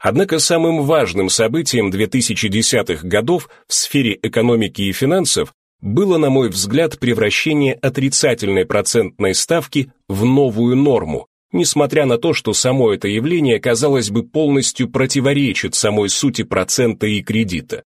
Однако самым важным событием 2010-х годов в сфере экономики и финансов было, на мой взгляд, превращение отрицательной процентной ставки в новую норму, несмотря на то, что само это явление, казалось бы, полностью противоречит самой сути процента и кредита.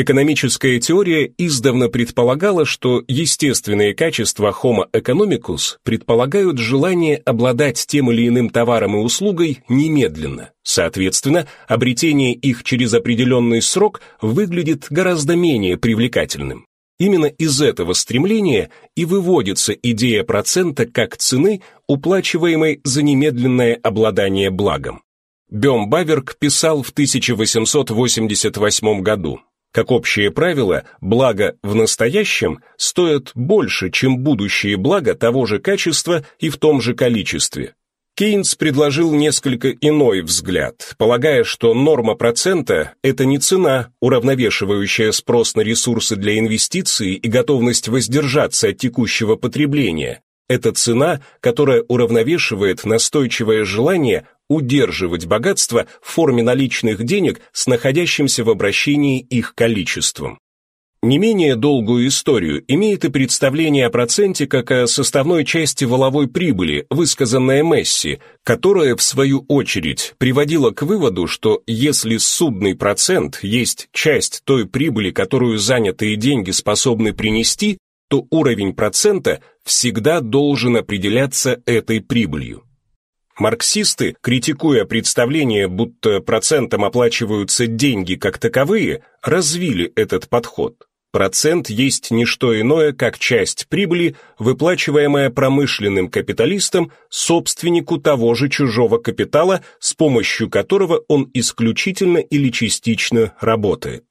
Экономическая теория издавна предполагала, что естественные качества Homo economicus предполагают желание обладать тем или иным товаром и услугой немедленно. Соответственно, обретение их через определенный срок выглядит гораздо менее привлекательным. Именно из этого стремления и выводится идея процента как цены, уплачиваемой за немедленное обладание благом. Бем Баверк писал в 1888 году, как общее правило, благо в настоящем стоят больше, чем будущие блага того же качества и в том же количестве. Кейнс предложил несколько иной взгляд, полагая, что норма процента – это не цена, уравновешивающая спрос на ресурсы для инвестиций и готовность воздержаться от текущего потребления. Это цена, которая уравновешивает настойчивое желание удерживать богатство в форме наличных денег с находящимся в обращении их количеством. Не менее долгую историю имеет и представление о проценте как о составной части воловой прибыли, высказанное Месси, которая, в свою очередь, приводила к выводу, что если судный процент есть часть той прибыли, которую занятые деньги способны принести, то уровень процента всегда должен определяться этой прибылью. Марксисты, критикуя представление, будто процентом оплачиваются деньги как таковые, развили этот подход. Процент есть не что иное, как часть прибыли, выплачиваемая промышленным капиталистом собственнику того же чужого капитала, с помощью которого он исключительно или частично работает.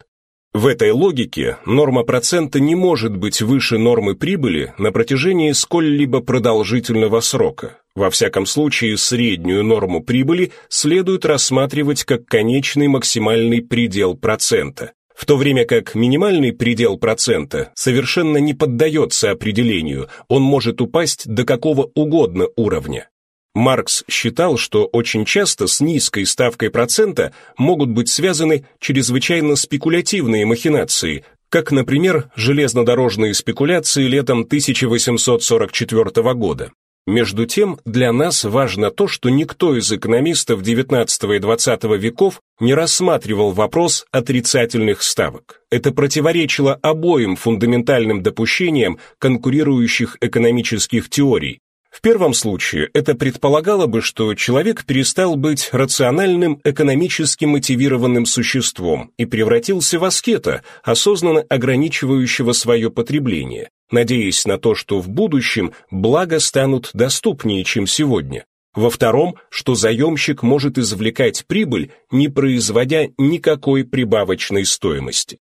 В этой логике норма процента не может быть выше нормы прибыли на протяжении сколь-либо продолжительного срока. Во всяком случае, среднюю норму прибыли следует рассматривать как конечный максимальный предел процента, в то время как минимальный предел процента совершенно не поддается определению, он может упасть до какого угодно уровня. Маркс считал, что очень часто с низкой ставкой процента могут быть связаны чрезвычайно спекулятивные махинации, как, например, железнодорожные спекуляции летом 1844 года. Между тем, для нас важно то, что никто из экономистов XIX и XX веков не рассматривал вопрос отрицательных ставок. Это противоречило обоим фундаментальным допущениям конкурирующих экономических теорий, в первом случае это предполагало бы, что человек перестал быть рациональным, экономически мотивированным существом и превратился в аскета, осознанно ограничивающего свое потребление, надеясь на то, что в будущем блага станут доступнее, чем сегодня. Во втором, что заемщик может извлекать прибыль, не производя никакой прибавочной стоимости.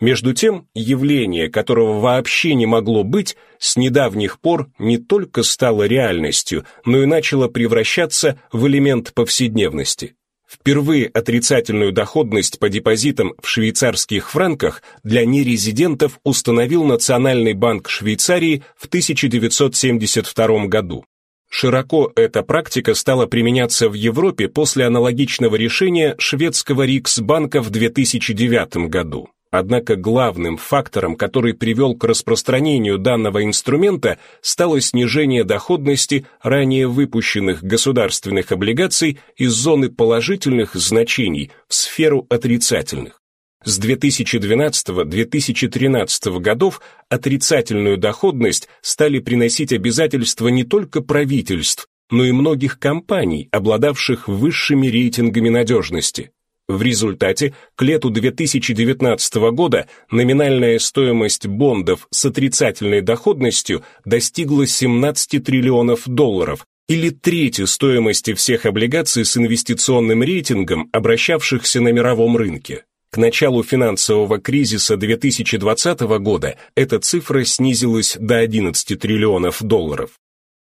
Между тем, явление, которого вообще не могло быть, с недавних пор не только стало реальностью, но и начало превращаться в элемент повседневности. Впервые отрицательную доходность по депозитам в швейцарских франках для нерезидентов установил Национальный банк Швейцарии в 1972 году. Широко эта практика стала применяться в Европе после аналогичного решения шведского Риксбанка в 2009 году. Однако главным фактором, который привел к распространению данного инструмента, стало снижение доходности ранее выпущенных государственных облигаций из зоны положительных значений в сферу отрицательных. С 2012-2013 годов отрицательную доходность стали приносить обязательства не только правительств, но и многих компаний, обладавших высшими рейтингами надежности. В результате к лету 2019 года номинальная стоимость бондов с отрицательной доходностью достигла 17 триллионов долларов, или трети стоимости всех облигаций с инвестиционным рейтингом, обращавшихся на мировом рынке. К началу финансового кризиса 2020 года эта цифра снизилась до 11 триллионов долларов.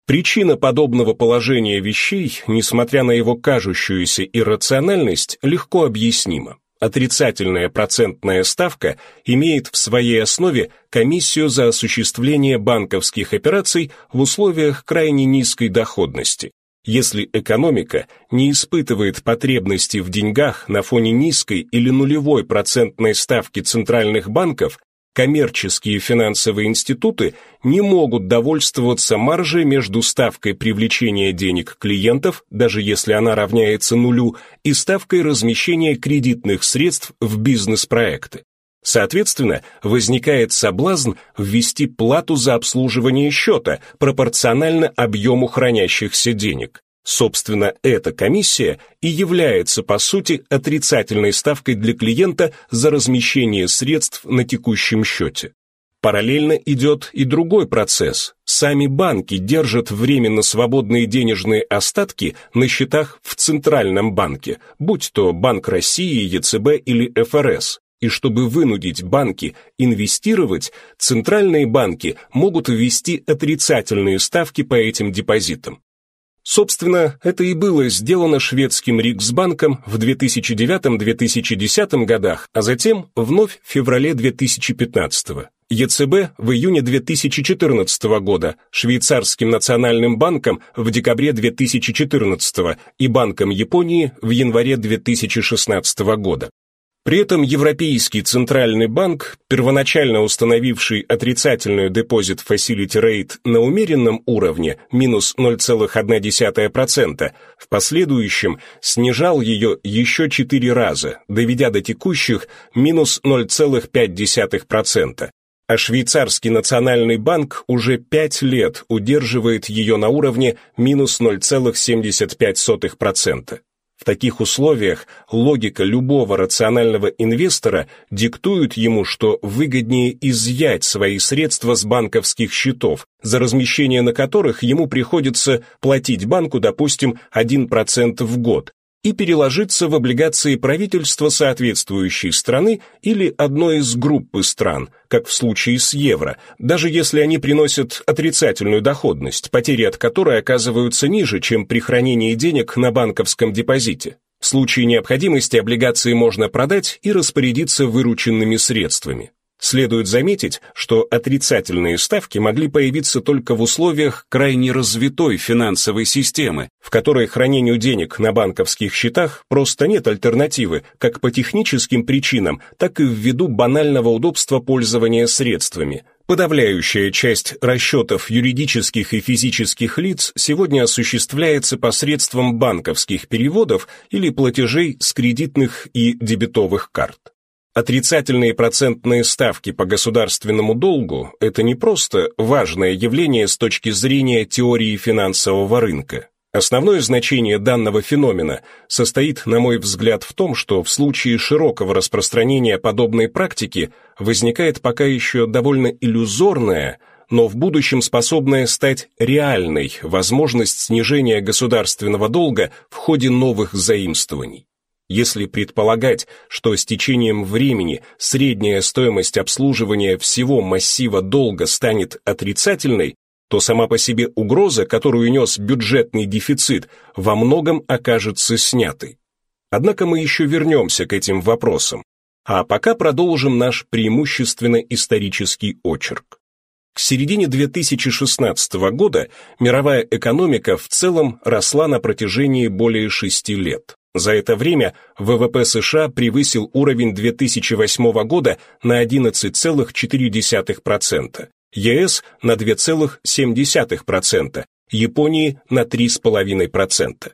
Причина подобного положения вещей, несмотря на его кажущуюся иррациональность, легко объяснима. Отрицательная процентная ставка имеет в своей основе комиссию за осуществление банковских операций в условиях крайне низкой доходности. Если экономика не испытывает потребности в деньгах на фоне низкой или нулевой процентной ставки центральных банков, коммерческие финансовые институты не могут довольствоваться маржей между ставкой привлечения денег клиентов, даже если она равняется нулю, и ставкой размещения кредитных средств в бизнес-проекты. Соответственно, возникает соблазн ввести плату за обслуживание счета пропорционально объему хранящихся денег. Собственно, эта комиссия и является, по сути, отрицательной ставкой для клиента за размещение средств на текущем счете. Параллельно идет и другой процесс. Сами банки держат временно свободные денежные остатки на счетах в Центральном банке, будь то Банк России, ЕЦБ или ФРС, и чтобы вынудить банки инвестировать, центральные банки могут ввести отрицательные ставки по этим депозитам. Собственно, это и было сделано шведским Риксбанком в 2009-2010 годах, а затем вновь в феврале 2015 -го. ЕЦБ в июне 2014 года, швейцарским национальным банком в декабре 2014 и Банком Японии в январе 2016 года. При этом Европейский Центральный банк, первоначально установивший отрицательную депозит facility rate на умеренном уровне, минус 0,1%, в последующем снижал ее еще четыре раза, доведя до текущих минус 0,5%. А швейцарский национальный банк уже пять лет удерживает ее на уровне минус 0,75%. В таких условиях логика любого рационального инвестора диктует ему, что выгоднее изъять свои средства с банковских счетов, за размещение на которых ему приходится платить банку, допустим, 1% в год, и переложиться в облигации правительства соответствующей страны или одной из группы стран, как в случае с евро, даже если они приносят отрицательную доходность, потери от которой оказываются ниже, чем при хранении денег на банковском депозите. В случае необходимости облигации можно продать и распорядиться вырученными средствами. Следует заметить, что отрицательные ставки могли появиться только в условиях крайне развитой финансовой системы, в которой хранению денег на банковских счетах просто нет альтернативы как по техническим причинам, так и ввиду банального удобства пользования средствами. Подавляющая часть расчетов юридических и физических лиц сегодня осуществляется посредством банковских переводов или платежей с кредитных и дебетовых карт. Отрицательные процентные ставки по государственному долгу – это не просто важное явление с точки зрения теории финансового рынка. Основное значение данного феномена состоит, на мой взгляд, в том, что в случае широкого распространения подобной практики возникает пока еще довольно иллюзорная, но в будущем способная стать реальной возможность снижения государственного долга в ходе новых заимствований. Если предполагать, что с течением времени средняя стоимость обслуживания всего массива долга станет отрицательной, то сама по себе угроза, которую нес бюджетный дефицит, во многом окажется снятой. Однако мы еще вернемся к этим вопросам, а пока продолжим наш преимущественно исторический очерк. К середине 2016 года мировая экономика в целом росла на протяжении более шести лет. За это время ВВП США превысил уровень 2008 года на 11,4%, ЕС на 2,7%, Японии на 3,5%.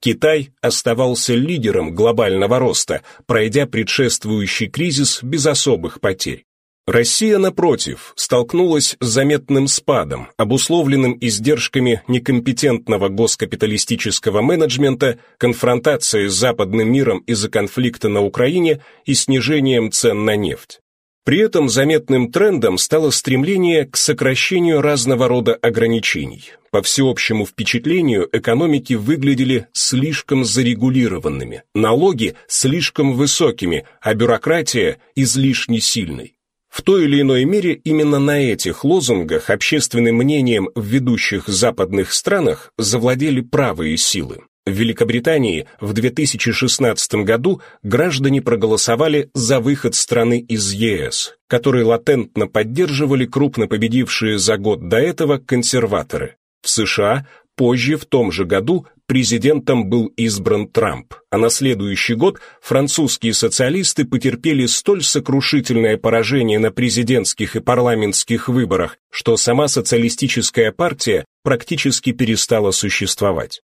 Китай оставался лидером глобального роста, пройдя предшествующий кризис без особых потерь. Россия, напротив, столкнулась с заметным спадом, обусловленным издержками некомпетентного госкапиталистического менеджмента, конфронтацией с западным миром из-за конфликта на Украине и снижением цен на нефть. При этом заметным трендом стало стремление к сокращению разного рода ограничений. По всеобщему впечатлению, экономики выглядели слишком зарегулированными, налоги слишком высокими, а бюрократия излишне сильной. В той или иной мере именно на этих лозунгах общественным мнением в ведущих западных странах завладели правые силы. В Великобритании в 2016 году граждане проголосовали за выход страны из ЕС, который латентно поддерживали крупно победившие за год до этого консерваторы. В США Позже, в том же году, президентом был избран Трамп, а на следующий год французские социалисты потерпели столь сокрушительное поражение на президентских и парламентских выборах, что сама социалистическая партия практически перестала существовать.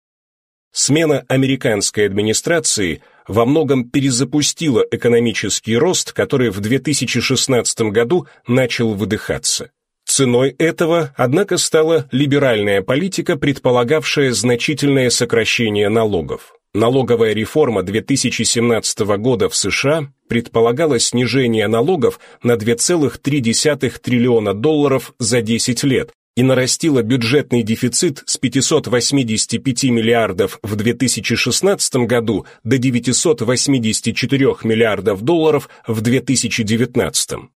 Смена американской администрации во многом перезапустила экономический рост, который в 2016 году начал выдыхаться. Ценой этого, однако, стала либеральная политика, предполагавшая значительное сокращение налогов. Налоговая реформа 2017 года в США предполагала снижение налогов на 2,3 триллиона долларов за 10 лет и нарастила бюджетный дефицит с 585 миллиардов в 2016 году до 984 миллиардов долларов в 2019.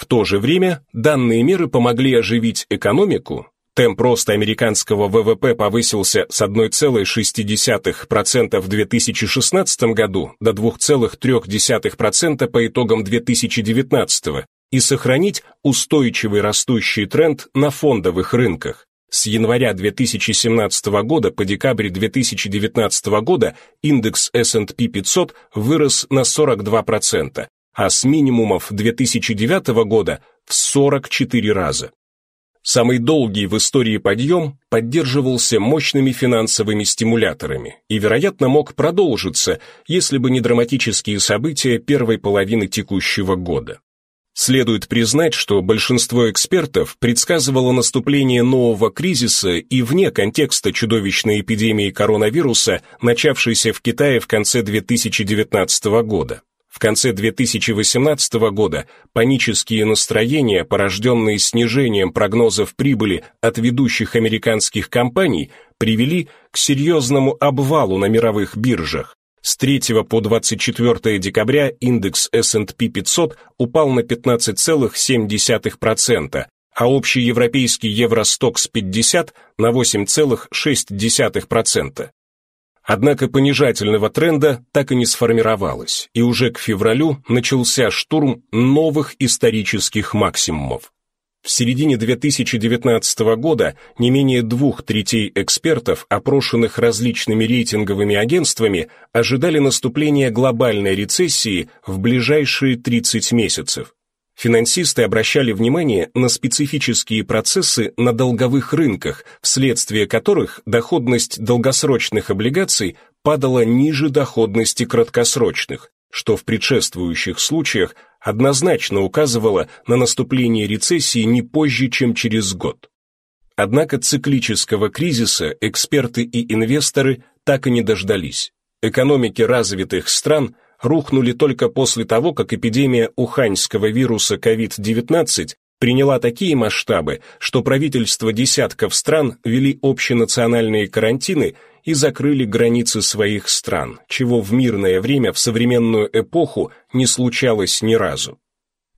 В то же время данные меры помогли оживить экономику, темп роста американского ВВП повысился с 1,6% в 2016 году до 2,3% по итогам 2019 и сохранить устойчивый растущий тренд на фондовых рынках. С января 2017 года по декабрь 2019 года индекс S&P 500 вырос на 42%, а с минимумов 2009 года в 44 раза. Самый долгий в истории подъем поддерживался мощными финансовыми стимуляторами и, вероятно, мог продолжиться, если бы не драматические события первой половины текущего года. Следует признать, что большинство экспертов предсказывало наступление нового кризиса и вне контекста чудовищной эпидемии коронавируса, начавшейся в Китае в конце 2019 года. В конце 2018 года панические настроения, порожденные снижением прогнозов прибыли от ведущих американских компаний, привели к серьезному обвалу на мировых биржах. С 3 по 24 декабря индекс S&P 500 упал на 15,7%, а общий европейский Евростокс 50 на 8,6%. Однако понижательного тренда так и не сформировалось, и уже к февралю начался штурм новых исторических максимумов. В середине 2019 года не менее двух третей экспертов, опрошенных различными рейтинговыми агентствами, ожидали наступления глобальной рецессии в ближайшие 30 месяцев. Финансисты обращали внимание на специфические процессы на долговых рынках, вследствие которых доходность долгосрочных облигаций падала ниже доходности краткосрочных, что в предшествующих случаях однозначно указывало на наступление рецессии не позже, чем через год. Однако циклического кризиса эксперты и инвесторы так и не дождались. Экономики развитых стран – рухнули только после того, как эпидемия уханьского вируса COVID-19 приняла такие масштабы, что правительства десятков стран вели общенациональные карантины и закрыли границы своих стран, чего в мирное время в современную эпоху не случалось ни разу.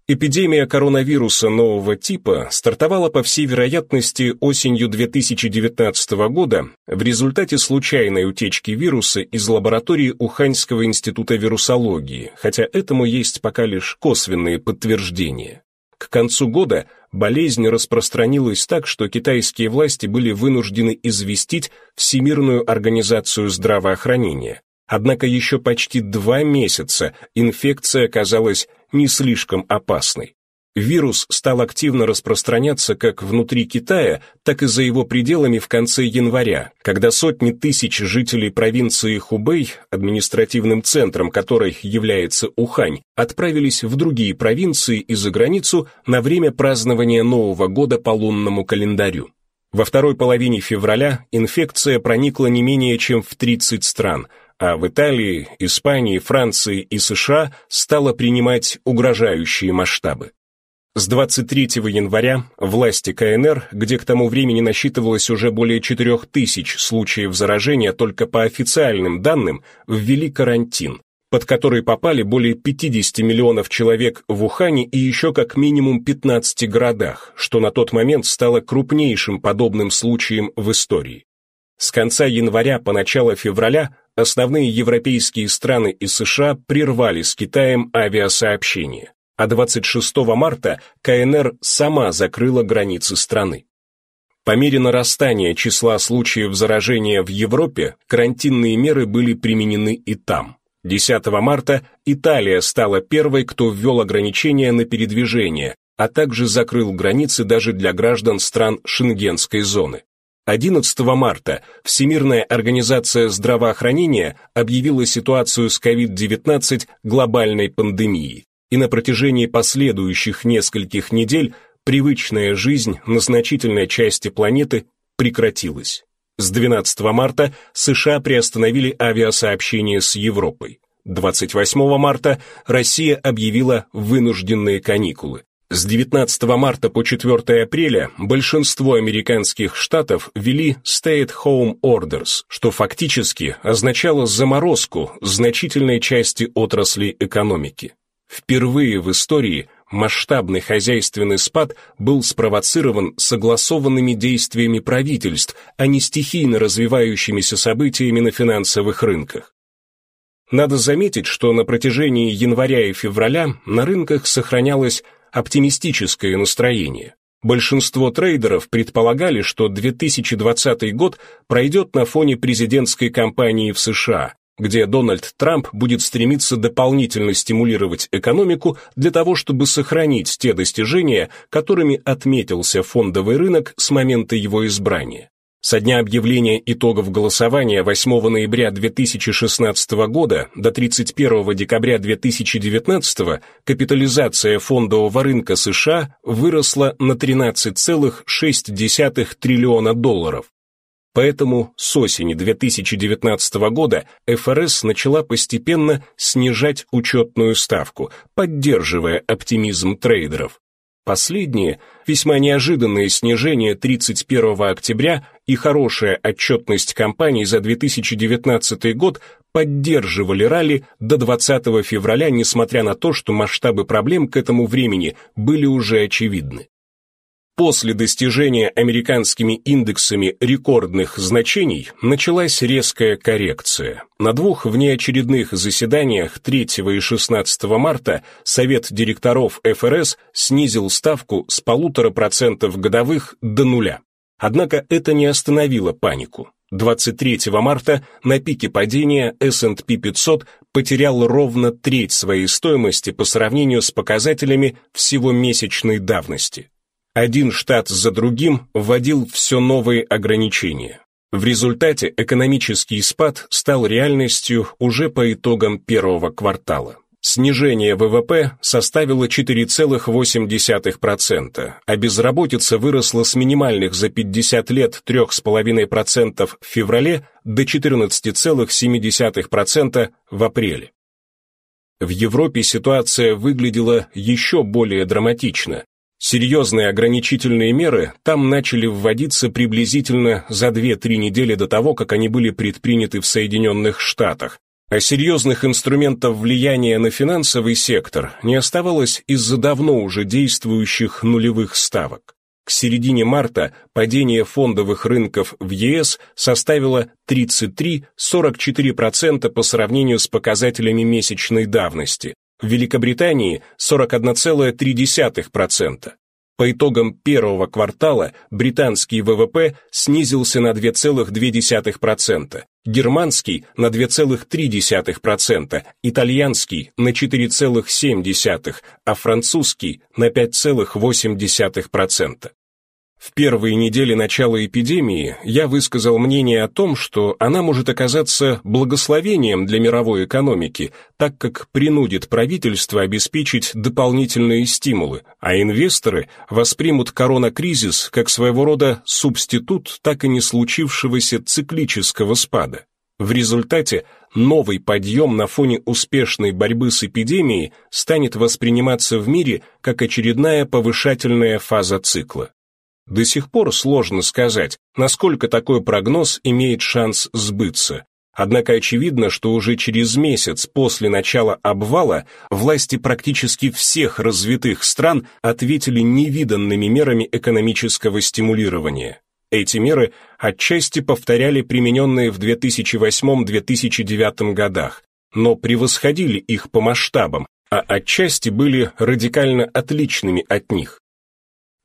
Эпидемия коронавируса нового типа стартовала по всей вероятности осенью 2019 года в результате случайной утечки вируса из лаборатории Уханьского института вирусологии, хотя этому есть пока лишь косвенные подтверждения. К концу года болезнь распространилась так, что китайские власти были вынуждены известить Всемирную организацию здравоохранения. Однако еще почти два месяца инфекция оказалась не слишком опасной. Вирус стал активно распространяться как внутри Китая, так и за его пределами в конце января, когда сотни тысяч жителей провинции Хубэй, административным центром которой является Ухань, отправились в другие провинции и за границу на время празднования Нового года по лунному календарю. Во второй половине февраля инфекция проникла не менее чем в 30 стран – а в Италии, Испании, Франции и США стала принимать угрожающие масштабы. С 23 января власти КНР, где к тому времени насчитывалось уже более 4000 случаев заражения только по официальным данным, ввели карантин, под который попали более 50 миллионов человек в Ухане и еще как минимум 15 городах, что на тот момент стало крупнейшим подобным случаем в истории. С конца января по начало февраля основные европейские страны и США прервали с Китаем авиасообщение, а 26 марта КНР сама закрыла границы страны. По мере нарастания числа случаев заражения в Европе, карантинные меры были применены и там. 10 марта Италия стала первой, кто ввел ограничения на передвижение, а также закрыл границы даже для граждан стран Шенгенской зоны. 11 марта Всемирная организация здравоохранения объявила ситуацию с COVID-19 глобальной пандемией, и на протяжении последующих нескольких недель привычная жизнь на значительной части планеты прекратилась. С 12 марта США приостановили авиасообщение с Европой. 28 марта Россия объявила вынужденные каникулы. С 19 марта по 4 апреля большинство американских штатов ввели stay-at-home orders, что фактически означало заморозку значительной части отраслей экономики. Впервые в истории масштабный хозяйственный спад был спровоцирован согласованными действиями правительств, а не стихийно развивающимися событиями на финансовых рынках. Надо заметить, что на протяжении января и февраля на рынках сохранялось оптимистическое настроение. Большинство трейдеров предполагали, что 2020 год пройдет на фоне президентской кампании в США, где Дональд Трамп будет стремиться дополнительно стимулировать экономику для того, чтобы сохранить те достижения, которыми отметился фондовый рынок с момента его избрания. Со дня объявления итогов голосования 8 ноября 2016 года до 31 декабря 2019 капитализация фондового рынка США выросла на 13,6 триллиона долларов. Поэтому с осени 2019 года ФРС начала постепенно снижать учетную ставку, поддерживая оптимизм трейдеров. Последние, весьма неожиданные снижения 31 октября и хорошая отчетность компаний за 2019 год поддерживали ралли до 20 февраля, несмотря на то, что масштабы проблем к этому времени были уже очевидны. После достижения американскими индексами рекордных значений началась резкая коррекция. На двух внеочередных заседаниях 3 и 16 марта Совет директоров ФРС снизил ставку с 1,5% годовых до нуля. Однако это не остановило панику. 23 марта на пике падения S&P 500 потерял ровно треть своей стоимости по сравнению с показателями всего месячной давности. Один штат за другим вводил все новые ограничения. В результате экономический спад стал реальностью уже по итогам первого квартала. Снижение ВВП составило 4,8%, а безработица выросла с минимальных за 50 лет 3,5% в феврале до 14,7% в апреле. В Европе ситуация выглядела еще более драматично. Серьезные ограничительные меры там начали вводиться приблизительно за 2-3 недели до того, как они были предприняты в Соединенных Штатах, а серьезных инструментов влияния на финансовый сектор не оставалось из-за давно уже действующих нулевых ставок. К середине марта падение фондовых рынков в ЕС составило 33-44% по сравнению с показателями месячной давности, в Великобритании 41,3%. По итогам первого квартала британский ВВП снизился на 2,2%, германский на 2,3%, итальянский на 4,7%, а французский на 5,8%. В первые недели начала эпидемии я высказал мнение о том, что она может оказаться благословением для мировой экономики, так как принудит правительство обеспечить дополнительные стимулы, а инвесторы воспримут коронакризис как своего рода субститут так и не случившегося циклического спада. В результате новый подъем на фоне успешной борьбы с эпидемией станет восприниматься в мире как очередная повышательная фаза цикла. До сих пор сложно сказать, насколько такой прогноз имеет шанс сбыться. Однако очевидно, что уже через месяц после начала обвала власти практически всех развитых стран ответили невиданными мерами экономического стимулирования. Эти меры отчасти повторяли примененные в 2008-2009 годах, но превосходили их по масштабам, а отчасти были радикально отличными от них.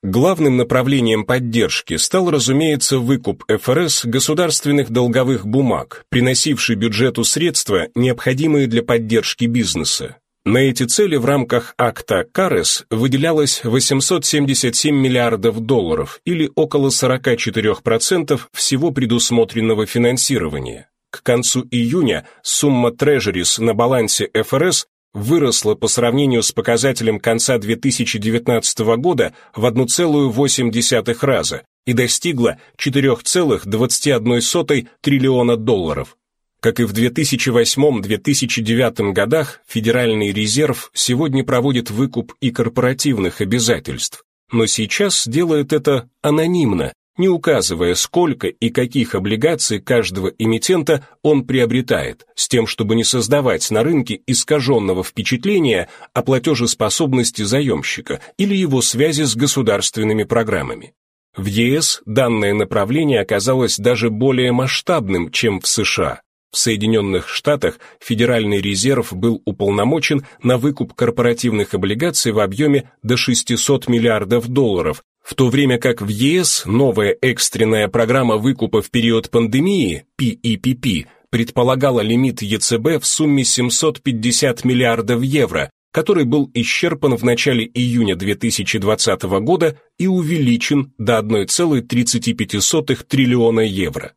Главным направлением поддержки стал, разумеется, выкуп ФРС государственных долговых бумаг, приносивший бюджету средства, необходимые для поддержки бизнеса. На эти цели в рамках акта КАРЕС выделялось 877 миллиардов долларов или около 44% всего предусмотренного финансирования. К концу июня сумма трежерис на балансе ФРС выросла по сравнению с показателем конца 2019 года в 1,8 раза и достигла 4,21 триллиона долларов. Как и в 2008-2009 годах, Федеральный резерв сегодня проводит выкуп и корпоративных обязательств, но сейчас делает это анонимно, не указывая, сколько и каких облигаций каждого эмитента он приобретает, с тем, чтобы не создавать на рынке искаженного впечатления о платежеспособности заемщика или его связи с государственными программами. В ЕС данное направление оказалось даже более масштабным, чем в США. В Соединенных Штатах Федеральный резерв был уполномочен на выкуп корпоративных облигаций в объеме до 600 миллиардов долларов, в то время как в ЕС новая экстренная программа выкупа в период пандемии, PEPP, предполагала лимит ЕЦБ в сумме 750 миллиардов евро, который был исчерпан в начале июня 2020 года и увеличен до 1,35 триллиона евро.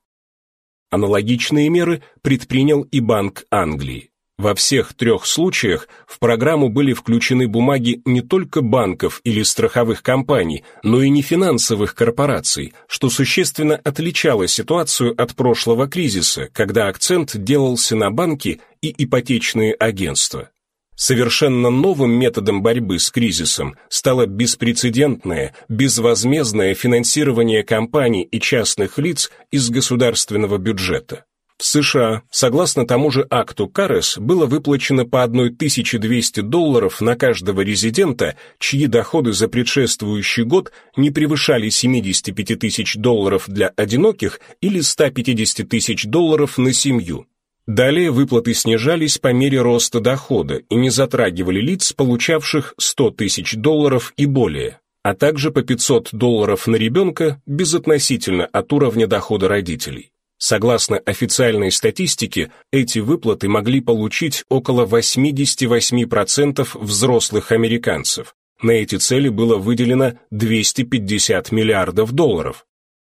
Аналогичные меры предпринял и Банк Англии. Во всех трех случаях в программу были включены бумаги не только банков или страховых компаний, но и нефинансовых корпораций, что существенно отличало ситуацию от прошлого кризиса, когда акцент делался на банки и ипотечные агентства. Совершенно новым методом борьбы с кризисом стало беспрецедентное, безвозмездное финансирование компаний и частных лиц из государственного бюджета. В США, согласно тому же акту Карес, было выплачено по 1200 долларов на каждого резидента, чьи доходы за предшествующий год не превышали 75 тысяч долларов для одиноких или 150 тысяч долларов на семью. Далее выплаты снижались по мере роста дохода и не затрагивали лиц, получавших 100 тысяч долларов и более, а также по 500 долларов на ребенка безотносительно от уровня дохода родителей. Согласно официальной статистике, эти выплаты могли получить около 88% взрослых американцев. На эти цели было выделено 250 миллиардов долларов.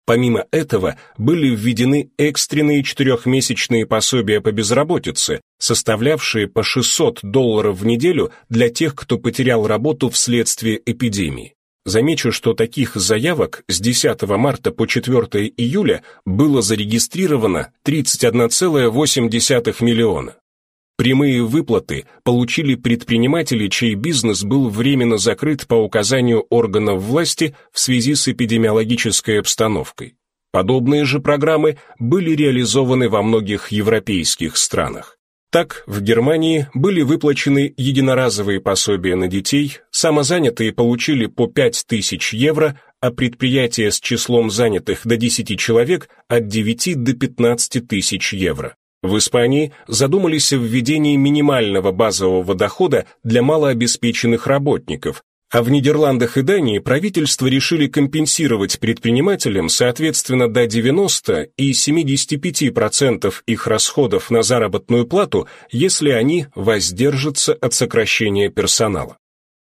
Помимо этого, были введены экстренные четырехмесячные пособия по безработице, составлявшие по 600 долларов в неделю для тех, кто потерял работу вследствие эпидемии. Замечу, что таких заявок с 10 марта по 4 июля было зарегистрировано 31,8 миллиона. Прямые выплаты получили предприниматели, чей бизнес был временно закрыт по указанию органов власти в связи с эпидемиологической обстановкой. Подобные же программы были реализованы во многих европейских странах. Так, в Германии были выплачены единоразовые пособия на детей, самозанятые получили по 5 тысяч евро, а предприятия с числом занятых до 10 человек от 9 до 15 тысяч евро. В Испании задумались о введении минимального базового дохода для малообеспеченных работников, а в Нидерландах и Дании правительства решили компенсировать предпринимателям соответственно до 90 и 75% их расходов на заработную плату, если они воздержатся от сокращения персонала.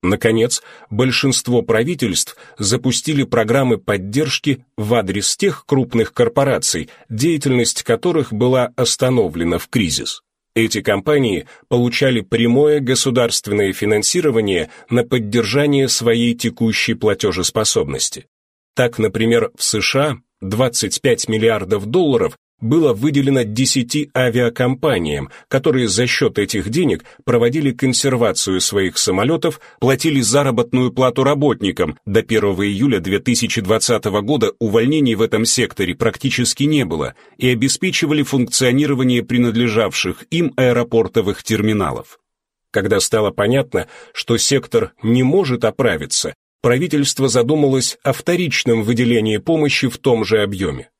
Наконец, большинство правительств запустили программы поддержки в адрес тех крупных корпораций, деятельность которых была остановлена в кризис. Эти компании получали прямое государственное финансирование на поддержание своей текущей платежеспособности. Так, например, в США 25 миллиардов долларов было выделено 10 авиакомпаниям, которые за счет этих денег проводили консервацию своих самолетов, платили заработную плату работникам. До 1 июля 2020 года увольнений в этом секторе практически не было и обеспечивали функционирование принадлежавших им аэропортовых терминалов. Когда стало понятно, что сектор не может оправиться, правительство задумалось о вторичном выделении помощи в том же объеме.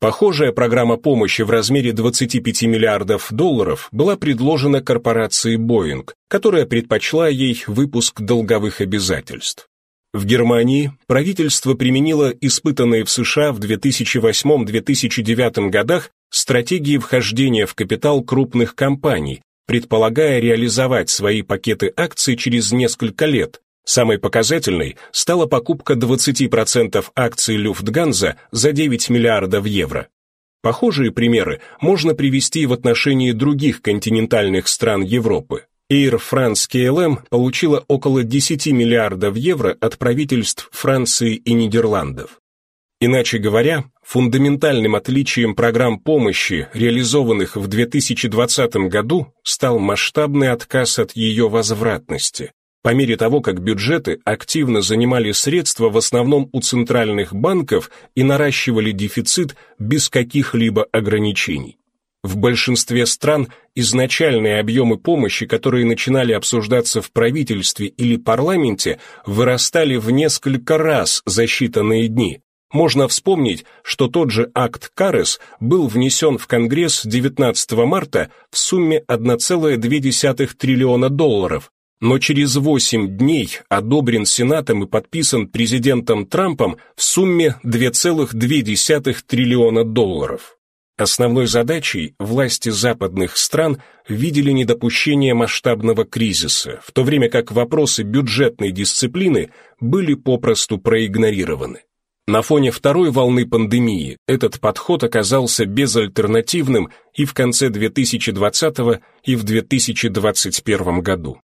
Похожая программа помощи в размере 25 миллиардов долларов была предложена корпорации Boeing, которая предпочла ей выпуск долговых обязательств. В Германии правительство применило испытанные в США в 2008-2009 годах стратегии вхождения в капитал крупных компаний, предполагая реализовать свои пакеты акций через несколько лет. Самой показательной стала покупка 20% акций Люфтганза за 9 миллиардов евро. Похожие примеры можно привести в отношении других континентальных стран Европы. Air France KLM получила около 10 миллиардов евро от правительств Франции и Нидерландов. Иначе говоря, фундаментальным отличием программ помощи, реализованных в 2020 году, стал масштабный отказ от ее возвратности. По мере того, как бюджеты активно занимали средства в основном у центральных банков и наращивали дефицит без каких-либо ограничений. В большинстве стран изначальные объемы помощи, которые начинали обсуждаться в правительстве или парламенте, вырастали в несколько раз за считанные дни. Можно вспомнить, что тот же акт Карес был внесен в Конгресс 19 марта в сумме 1,2 триллиона долларов, но через 8 дней одобрен Сенатом и подписан президентом Трампом в сумме 2,2 триллиона долларов. Основной задачей власти западных стран видели недопущение масштабного кризиса, в то время как вопросы бюджетной дисциплины были попросту проигнорированы. На фоне второй волны пандемии этот подход оказался безальтернативным и в конце 2020 и в 2021 году.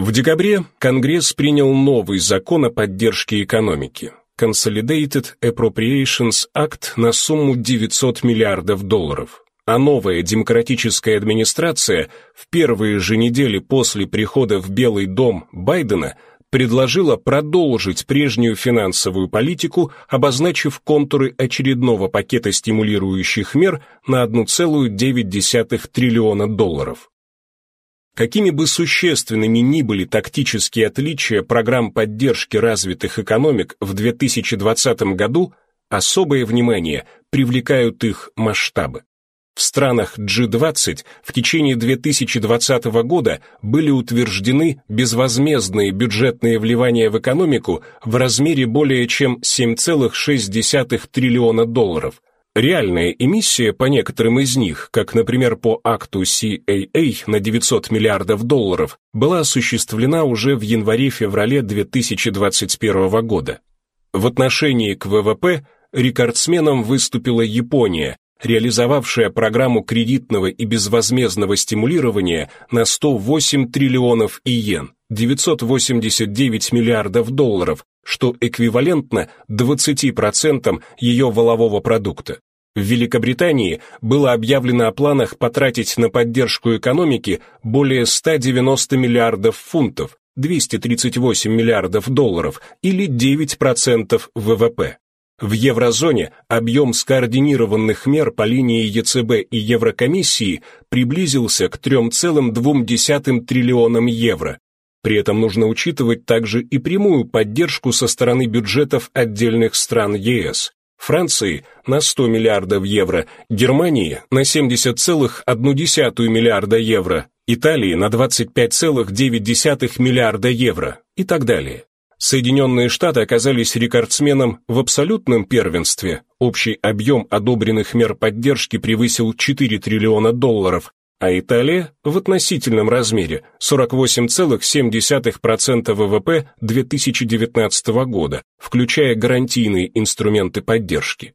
В декабре Конгресс принял новый закон о поддержке экономики. Consolidated Appropriations Act на сумму 900 миллиардов долларов, а новая демократическая администрация в первые же недели после прихода в Белый дом Байдена предложила продолжить прежнюю финансовую политику, обозначив контуры очередного пакета стимулирующих мер на 1,9 триллиона долларов. Какими бы существенными ни были тактические отличия программ поддержки развитых экономик в 2020 году, особое внимание привлекают их масштабы. В странах G20 в течение 2020 года были утверждены безвозмездные бюджетные вливания в экономику в размере более чем 7,6 триллиона долларов, Реальная эмиссия по некоторым из них, как, например, по акту CAA на 900 миллиардов долларов, была осуществлена уже в январе-феврале 2021 года. В отношении к ВВП рекордсменом выступила Япония, реализовавшая программу кредитного и безвозмездного стимулирования на 108 триллионов иен, 989 миллиардов долларов, что эквивалентно 20% ее валового продукта. В Великобритании было объявлено о планах потратить на поддержку экономики более 190 миллиардов фунтов, 238 миллиардов долларов или 9% ВВП. В еврозоне объем скоординированных мер по линии ЕЦБ и Еврокомиссии приблизился к 3,2 триллионам евро, при этом нужно учитывать также и прямую поддержку со стороны бюджетов отдельных стран ЕС. Франции на 100 миллиардов евро, Германии на 70,1 миллиарда евро, Италии на 25,9 миллиарда евро и так далее. Соединенные Штаты оказались рекордсменом в абсолютном первенстве. Общий объем одобренных мер поддержки превысил 4 триллиона долларов, а Италия в относительном размере 48,7% ВВП 2019 года, включая гарантийные инструменты поддержки.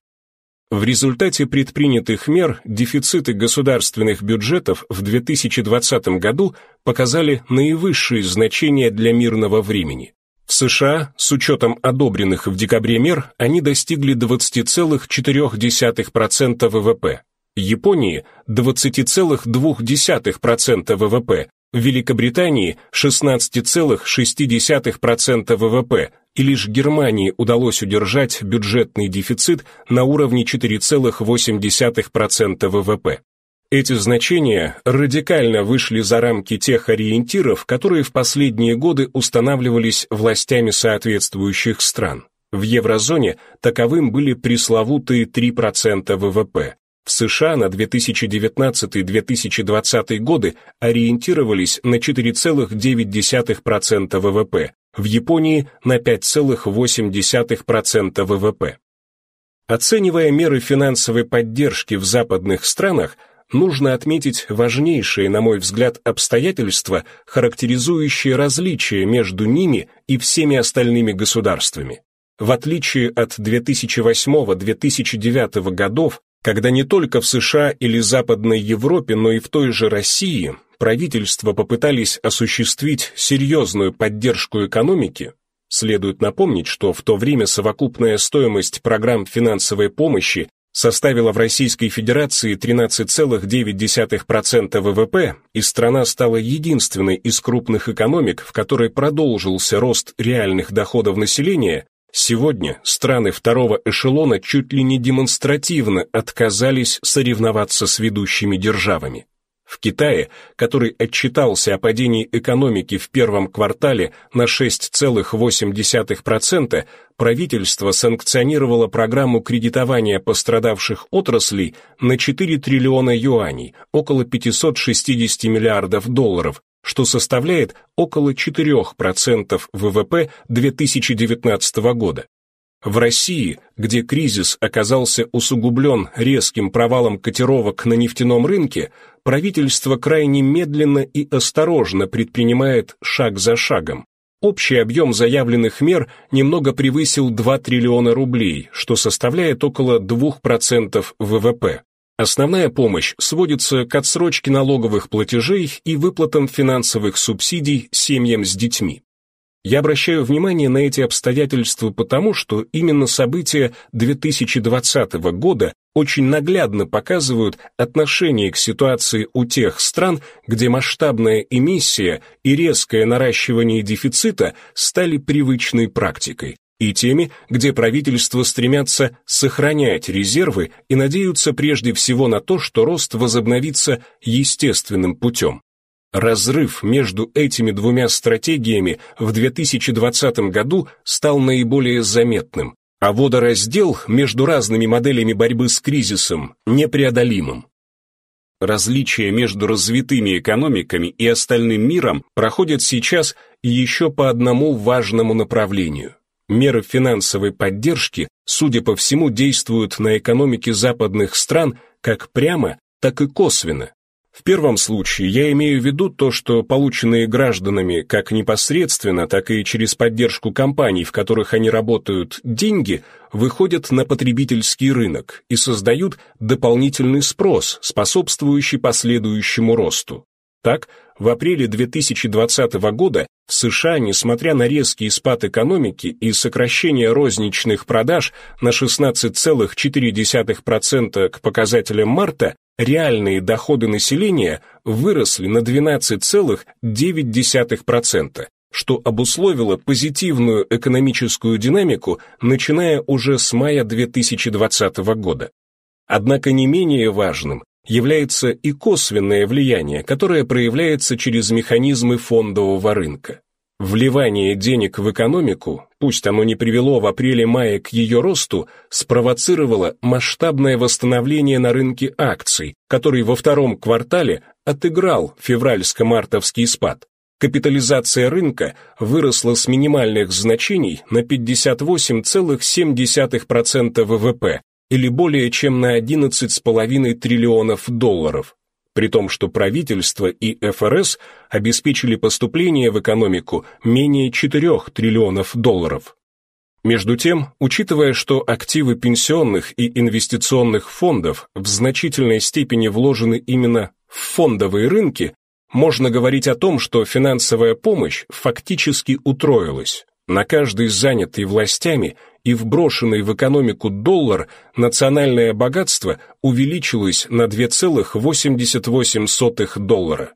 В результате предпринятых мер дефициты государственных бюджетов в 2020 году показали наивысшие значения для мирного времени. В США, с учетом одобренных в декабре мер, они достигли 20,4% ВВП, Японии 20,2% ВВП, Великобритании 16,6% ВВП, и лишь Германии удалось удержать бюджетный дефицит на уровне 4,8% ВВП. Эти значения радикально вышли за рамки тех ориентиров, которые в последние годы устанавливались властями соответствующих стран. В еврозоне таковым были пресловутые 3% ВВП. В США на 2019-2020 годы ориентировались на 4,9% ВВП, в Японии на 5,8% ВВП. Оценивая меры финансовой поддержки в западных странах, нужно отметить важнейшие, на мой взгляд, обстоятельства, характеризующие различия между ними и всеми остальными государствами. В отличие от 2008-2009 годов, когда не только в США или Западной Европе, но и в той же России правительства попытались осуществить серьезную поддержку экономики, следует напомнить, что в то время совокупная стоимость программ финансовой помощи составила в Российской Федерации 13,9% ВВП, и страна стала единственной из крупных экономик, в которой продолжился рост реальных доходов населения, сегодня страны второго эшелона чуть ли не демонстративно отказались соревноваться с ведущими державами. В Китае, который отчитался о падении экономики в первом квартале на 6,8%, правительство санкционировало программу кредитования пострадавших отраслей на 4 триллиона юаней, около 560 миллиардов долларов, что составляет около 4% ВВП 2019 года. В России, где кризис оказался усугублен резким провалом котировок на нефтяном рынке, правительство крайне медленно и осторожно предпринимает шаг за шагом. Общий объем заявленных мер немного превысил 2 триллиона рублей, что составляет около 2% ВВП. Основная помощь сводится к отсрочке налоговых платежей и выплатам финансовых субсидий семьям с детьми. Я обращаю внимание на эти обстоятельства потому, что именно события 2020 года очень наглядно показывают отношение к ситуации у тех стран, где масштабная эмиссия и резкое наращивание дефицита стали привычной практикой, и теми, где правительства стремятся сохранять резервы и надеются прежде всего на то, что рост возобновится естественным путем. Разрыв между этими двумя стратегиями в 2020 году стал наиболее заметным, а водораздел между разными моделями борьбы с кризисом непреодолимым. Различия между развитыми экономиками и остальным миром проходят сейчас еще по одному важному направлению. Меры финансовой поддержки, судя по всему, действуют на экономики западных стран как прямо, так и косвенно, в первом случае я имею в виду то, что полученные гражданами как непосредственно, так и через поддержку компаний, в которых они работают, деньги выходят на потребительский рынок и создают дополнительный спрос, способствующий последующему росту. Так, в апреле 2020 года в США, несмотря на резкий спад экономики и сокращение розничных продаж на 16,4% к показателям марта, реальные доходы населения выросли на 12,9%, что обусловило позитивную экономическую динамику, начиная уже с мая 2020 года. Однако не менее важным является и косвенное влияние, которое проявляется через механизмы фондового рынка. Вливание денег в экономику, пусть оно не привело в апреле-мае к ее росту, спровоцировало масштабное восстановление на рынке акций, который во втором квартале отыграл февральско-мартовский спад. Капитализация рынка выросла с минимальных значений на 58,7% ВВП или более чем на 11,5 триллионов долларов при том, что правительство и ФРС обеспечили поступление в экономику менее 4 триллионов долларов. Между тем, учитывая, что активы пенсионных и инвестиционных фондов в значительной степени вложены именно в фондовые рынки, можно говорить о том, что финансовая помощь фактически утроилась. На каждый занятый властями и вброшенный в экономику доллар национальное богатство увеличилось на 2,88 доллара.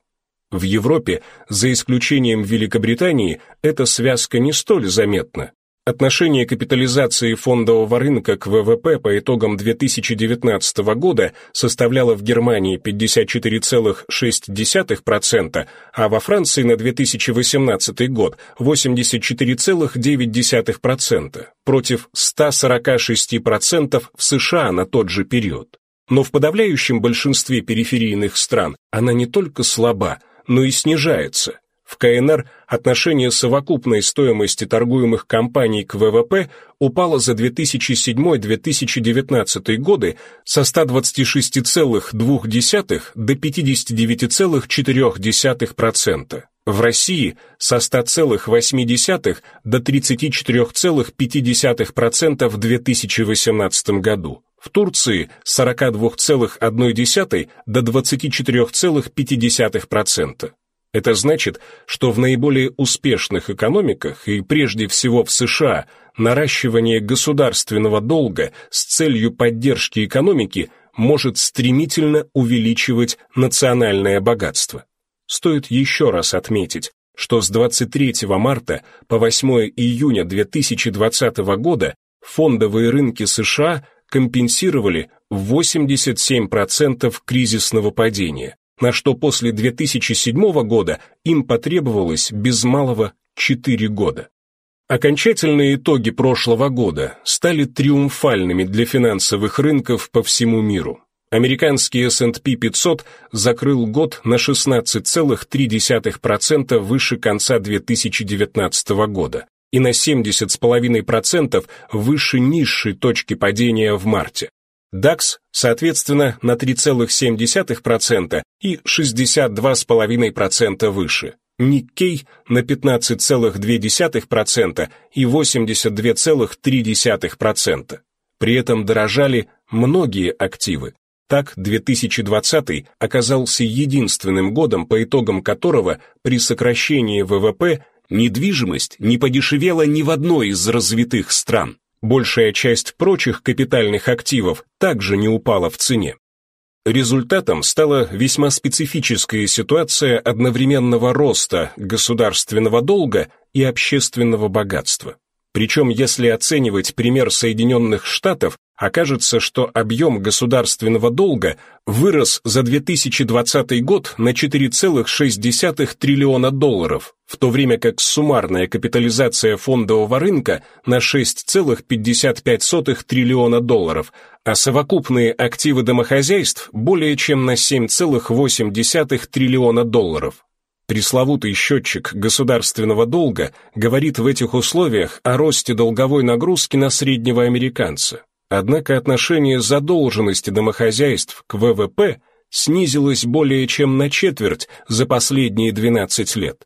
В Европе, за исключением Великобритании, эта связка не столь заметна. Отношение капитализации фондового рынка к ВВП по итогам 2019 года составляло в Германии 54,6%, а во Франции на 2018 год 84,9% против 146% в США на тот же период. Но в подавляющем большинстве периферийных стран она не только слаба, но и снижается. В КНР отношение совокупной стоимости торгуемых компаний к ВВП упало за 2007-2019 годы со 126,2 до 59,4%. В России со 100,8 до 34,5% в 2018 году. В Турции с 42,1 до 24,5%. Это значит, что в наиболее успешных экономиках и прежде всего в США наращивание государственного долга с целью поддержки экономики может стремительно увеличивать национальное богатство. Стоит еще раз отметить, что с 23 марта по 8 июня 2020 года фондовые рынки США компенсировали 87% кризисного падения, на что после 2007 года им потребовалось без малого 4 года. Окончательные итоги прошлого года стали триумфальными для финансовых рынков по всему миру. Американский S&P 500 закрыл год на 16,3% выше конца 2019 года и на 70,5% выше низшей точки падения в марте. DAX, соответственно, на 3,7% и 62,5% выше. Nikkei на 15,2% и 82,3%. При этом дорожали многие активы. Так, 2020 оказался единственным годом, по итогам которого при сокращении ВВП недвижимость не подешевела ни в одной из развитых стран. Большая часть прочих капитальных активов также не упала в цене. Результатом стала весьма специфическая ситуация одновременного роста государственного долга и общественного богатства. Причем, если оценивать пример Соединенных Штатов, окажется, что объем государственного долга вырос за 2020 год на 4,6 триллиона долларов, в то время как суммарная капитализация фондового рынка на 6,55 триллиона долларов, а совокупные активы домохозяйств более чем на 7,8 триллиона долларов. Пресловутый счетчик государственного долга говорит в этих условиях о росте долговой нагрузки на среднего американца. Однако отношение задолженности домохозяйств к ВВП снизилось более чем на четверть за последние 12 лет.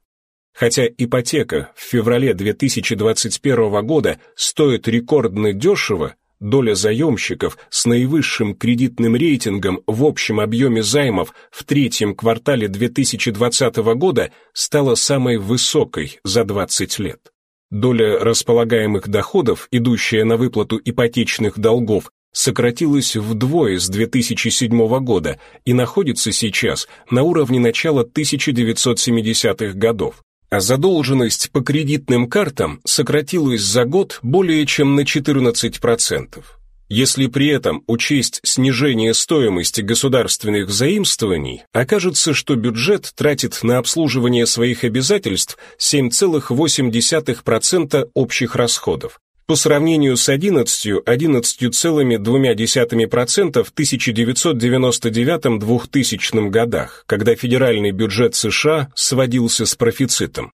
Хотя ипотека в феврале 2021 года стоит рекордно дешево, доля заемщиков с наивысшим кредитным рейтингом в общем объеме займов в третьем квартале 2020 года стала самой высокой за 20 лет. Доля располагаемых доходов, идущая на выплату ипотечных долгов, сократилась вдвое с 2007 года и находится сейчас на уровне начала 1970-х годов а задолженность по кредитным картам сократилась за год более чем на 14%. Если при этом учесть снижение стоимости государственных заимствований, окажется, что бюджет тратит на обслуживание своих обязательств 7,8% общих расходов, по сравнению с 11, 11,2% в 1999-2000 годах, когда федеральный бюджет США сводился с профицитом.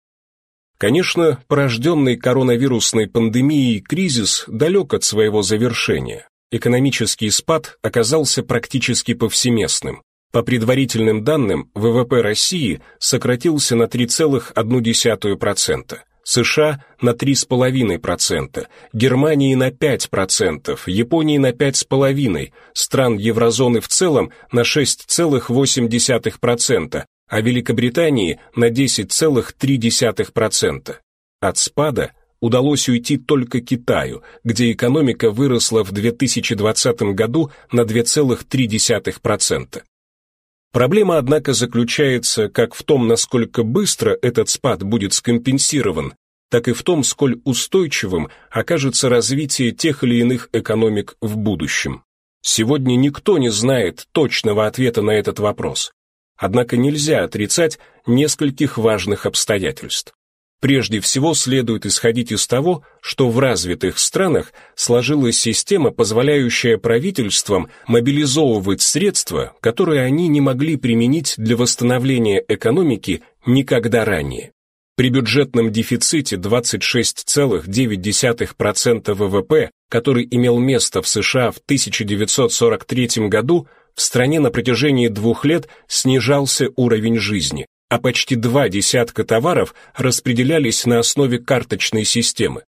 Конечно, порожденный коронавирусной пандемией кризис далек от своего завершения. Экономический спад оказался практически повсеместным. По предварительным данным, ВВП России сократился на 3,1%. США на 3,5%, Германии на 5%, Японии на 5,5%, стран еврозоны в целом на 6,8%, а Великобритании на 10,3%. От спада удалось уйти только Китаю, где экономика выросла в 2020 году на 2,3%. Проблема, однако, заключается как в том, насколько быстро этот спад будет скомпенсирован, так и в том, сколь устойчивым окажется развитие тех или иных экономик в будущем. Сегодня никто не знает точного ответа на этот вопрос. Однако нельзя отрицать нескольких важных обстоятельств. Прежде всего следует исходить из того, что в развитых странах сложилась система, позволяющая правительствам мобилизовывать средства, которые они не могли применить для восстановления экономики никогда ранее. При бюджетном дефиците 26,9% ВВП, который имел место в США в 1943 году, в стране на протяжении двух лет снижался уровень жизни, а почти два десятка товаров распределялись на основе карточной системы.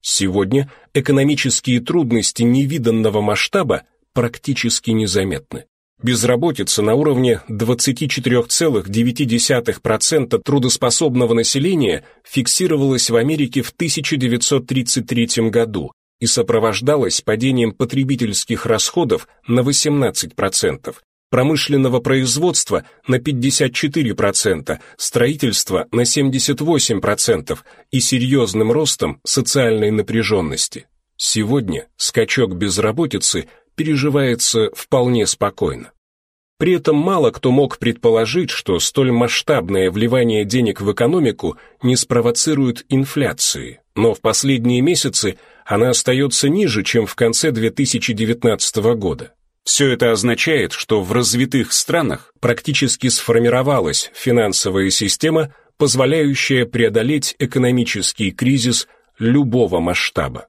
Сегодня экономические трудности невиданного масштаба практически незаметны. Безработица на уровне 24,9% трудоспособного населения фиксировалась в Америке в 1933 году и сопровождалась падением потребительских расходов на 18%, промышленного производства на 54%, строительства на 78% и серьезным ростом социальной напряженности. Сегодня скачок безработицы переживается вполне спокойно. При этом мало кто мог предположить, что столь масштабное вливание денег в экономику не спровоцирует инфляции, но в последние месяцы она остается ниже, чем в конце 2019 года. Все это означает, что в развитых странах практически сформировалась финансовая система, позволяющая преодолеть экономический кризис любого масштаба.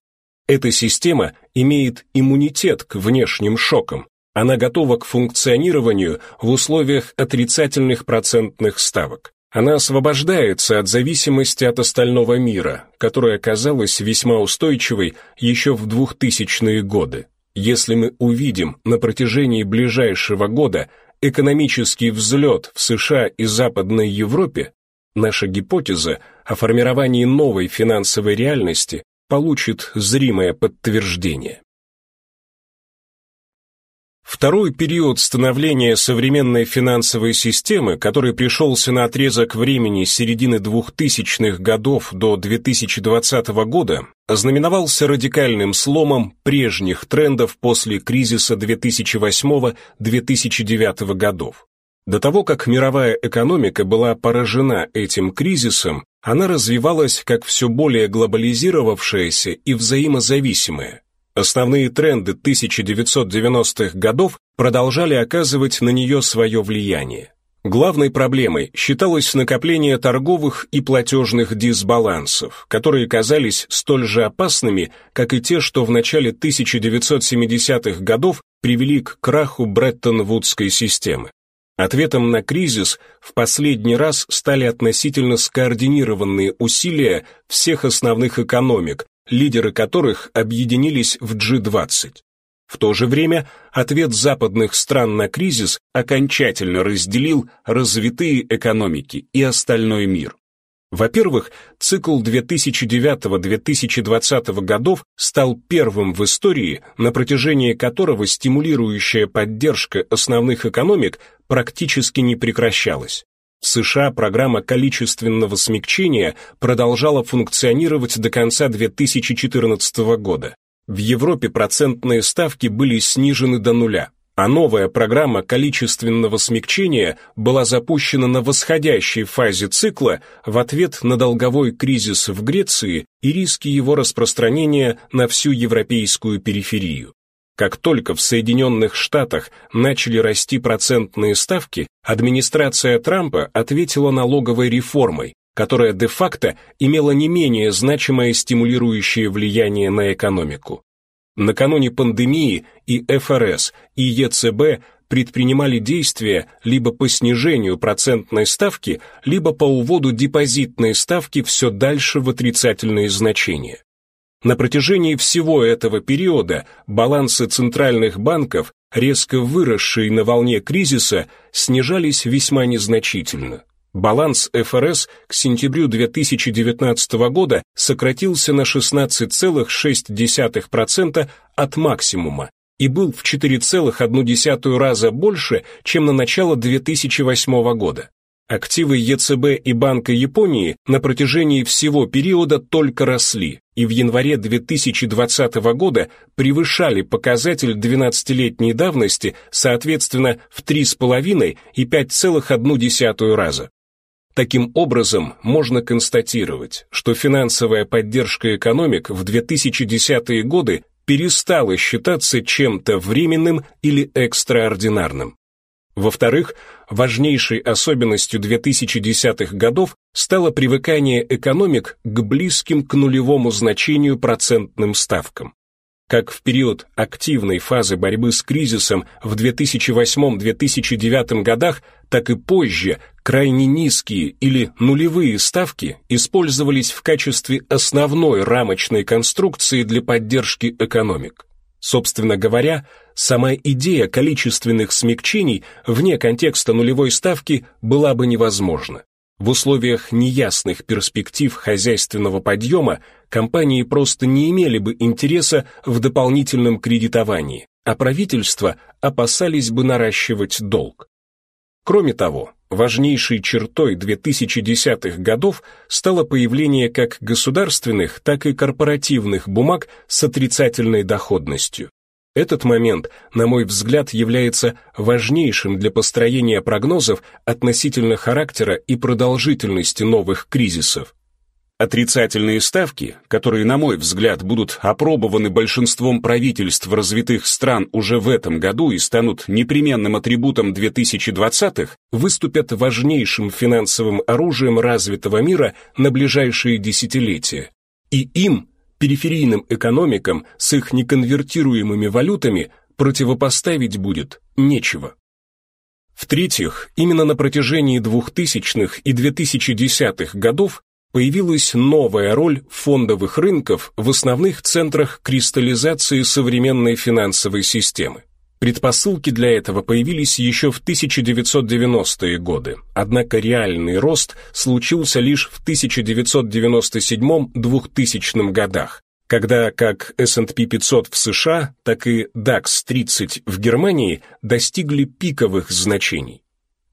Эта система имеет иммунитет к внешним шокам. Она готова к функционированию в условиях отрицательных процентных ставок. Она освобождается от зависимости от остального мира, которая казалась весьма устойчивой еще в 2000-е годы. Если мы увидим на протяжении ближайшего года экономический взлет в США и Западной Европе, наша гипотеза о формировании новой финансовой реальности получит зримое подтверждение. Второй период становления современной финансовой системы, который пришелся на отрезок времени середины 2000-х годов до 2020 года, ознаменовался радикальным сломом прежних трендов после кризиса 2008-2009 годов. До того, как мировая экономика была поражена этим кризисом, она развивалась как все более глобализировавшаяся и взаимозависимая. Основные тренды 1990-х годов продолжали оказывать на нее свое влияние. Главной проблемой считалось накопление торговых и платежных дисбалансов, которые казались столь же опасными, как и те, что в начале 1970-х годов привели к краху Бреттон-Вудской системы. Ответом на кризис в последний раз стали относительно скоординированные усилия всех основных экономик, лидеры которых объединились в G20. В то же время ответ западных стран на кризис окончательно разделил развитые экономики и остальной мир. Во-первых, цикл 2009-2020 годов стал первым в истории, на протяжении которого стимулирующая поддержка основных экономик практически не прекращалась. В США программа количественного смягчения продолжала функционировать до конца 2014 года. В Европе процентные ставки были снижены до нуля, а новая программа количественного смягчения была запущена на восходящей фазе цикла в ответ на долговой кризис в Греции и риски его распространения на всю европейскую периферию. Как только в Соединенных Штатах начали расти процентные ставки, администрация Трампа ответила налоговой реформой, которая де-факто имела не менее значимое стимулирующее влияние на экономику. Накануне пандемии и ФРС, и ЕЦБ предпринимали действия либо по снижению процентной ставки, либо по уводу депозитной ставки все дальше в отрицательные значения. На протяжении всего этого периода балансы центральных банков, резко выросшие на волне кризиса, снижались весьма незначительно. Баланс ФРС к сентябрю 2019 года сократился на 16,6% от максимума и был в 4,1 раза больше, чем на начало 2008 года. Активы ЕЦБ и Банка Японии на протяжении всего периода только росли и в январе 2020 года превышали показатель 12-летней давности, соответственно, в 3,5 и 5,1 раза. Таким образом, можно констатировать, что финансовая поддержка экономик в 2010-е годы перестала считаться чем-то временным или экстраординарным. Во-вторых, важнейшей особенностью 2010-х годов стало привыкание экономик к близким к нулевому значению процентным ставкам. Как в период активной фазы борьбы с кризисом в 2008-2009 годах, так и позже крайне низкие или нулевые ставки использовались в качестве основной рамочной конструкции для поддержки экономик. Собственно говоря, сама идея количественных смягчений вне контекста нулевой ставки была бы невозможна. В условиях неясных перспектив хозяйственного подъема компании просто не имели бы интереса в дополнительном кредитовании, а правительства опасались бы наращивать долг. Кроме того, важнейшей чертой 2010-х годов стало появление как государственных, так и корпоративных бумаг с отрицательной доходностью. Этот момент, на мой взгляд, является важнейшим для построения прогнозов относительно характера и продолжительности новых кризисов. Отрицательные ставки, которые, на мой взгляд, будут опробованы большинством правительств развитых стран уже в этом году и станут непременным атрибутом 2020-х, выступят важнейшим финансовым оружием развитого мира на ближайшие десятилетия. И им периферийным экономикам с их неконвертируемыми валютами противопоставить будет нечего. В-третьих, именно на протяжении 2000-х и 2010-х годов появилась новая роль фондовых рынков в основных центрах кристаллизации современной финансовой системы. Предпосылки для этого появились еще в 1990-е годы, однако реальный рост случился лишь в 1997-2000 годах, когда как S&P 500 в США, так и DAX 30 в Германии достигли пиковых значений.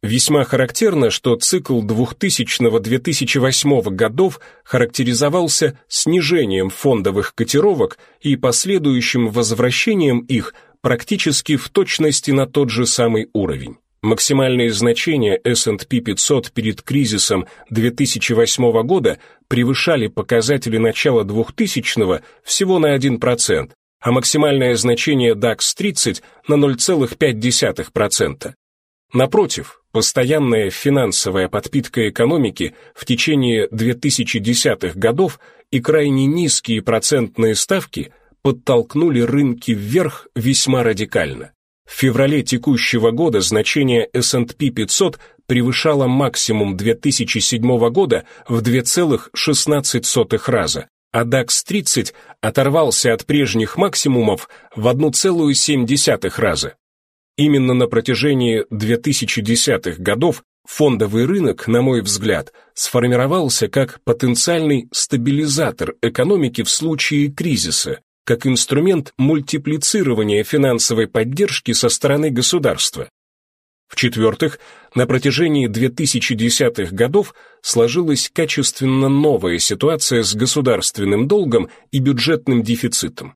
Весьма характерно, что цикл 2000-2008 годов характеризовался снижением фондовых котировок и последующим возвращением их практически в точности на тот же самый уровень. Максимальные значения S&P 500 перед кризисом 2008 года превышали показатели начала 2000-го всего на 1%, а максимальное значение DAX 30 на 0,5%. Напротив, постоянная финансовая подпитка экономики в течение 2010-х годов и крайне низкие процентные ставки – подтолкнули рынки вверх весьма радикально. В феврале текущего года значение S&P 500 превышало максимум 2007 года в 2,16 раза, а DAX 30 оторвался от прежних максимумов в 1,7 раза. Именно на протяжении 2010-х годов фондовый рынок, на мой взгляд, сформировался как потенциальный стабилизатор экономики в случае кризиса, как инструмент мультиплицирования финансовой поддержки со стороны государства. В-четвертых, на протяжении 2010-х годов сложилась качественно новая ситуация с государственным долгом и бюджетным дефицитом.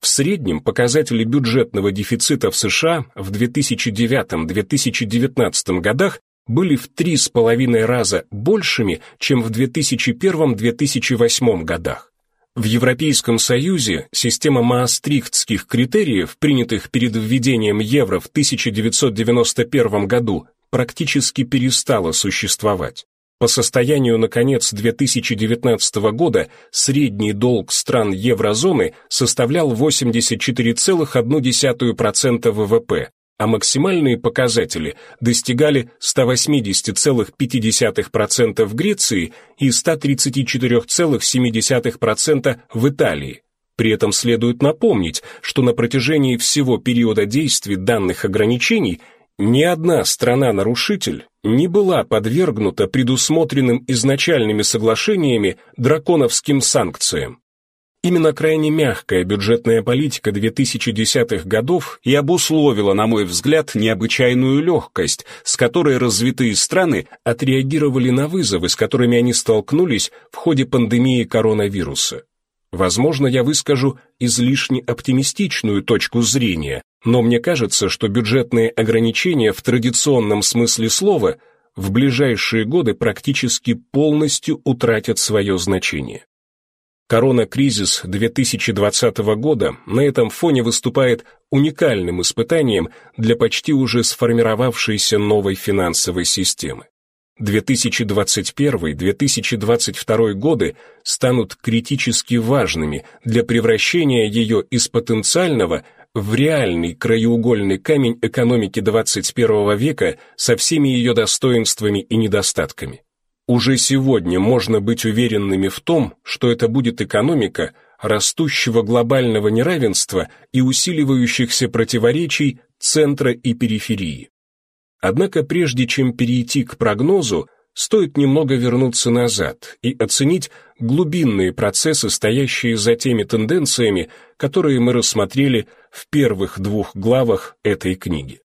В среднем показатели бюджетного дефицита в США в 2009-2019 годах были в три с половиной раза большими, чем в 2001-2008 годах. В Европейском Союзе система маастрихтских критериев, принятых перед введением евро в 1991 году, практически перестала существовать. По состоянию на конец 2019 года средний долг стран еврозоны составлял 84,1% ВВП, а максимальные показатели достигали 180,5% в Греции и 134,7% в Италии. При этом следует напомнить, что на протяжении всего периода действия данных ограничений ни одна страна-нарушитель не была подвергнута предусмотренным изначальными соглашениями драконовским санкциям. Именно крайне мягкая бюджетная политика 2010-х годов и обусловила, на мой взгляд, необычайную легкость, с которой развитые страны отреагировали на вызовы, с которыми они столкнулись в ходе пандемии коронавируса. Возможно, я выскажу излишне оптимистичную точку зрения, но мне кажется, что бюджетные ограничения в традиционном смысле слова в ближайшие годы практически полностью утратят свое значение. Корона-кризис 2020 года на этом фоне выступает уникальным испытанием для почти уже сформировавшейся новой финансовой системы. 2021-2022 годы станут критически важными для превращения ее из потенциального в реальный краеугольный камень экономики 21 века со всеми ее достоинствами и недостатками. Уже сегодня можно быть уверенными в том, что это будет экономика растущего глобального неравенства и усиливающихся противоречий центра и периферии. Однако прежде чем перейти к прогнозу, стоит немного вернуться назад и оценить глубинные процессы, стоящие за теми тенденциями, которые мы рассмотрели в первых двух главах этой книги.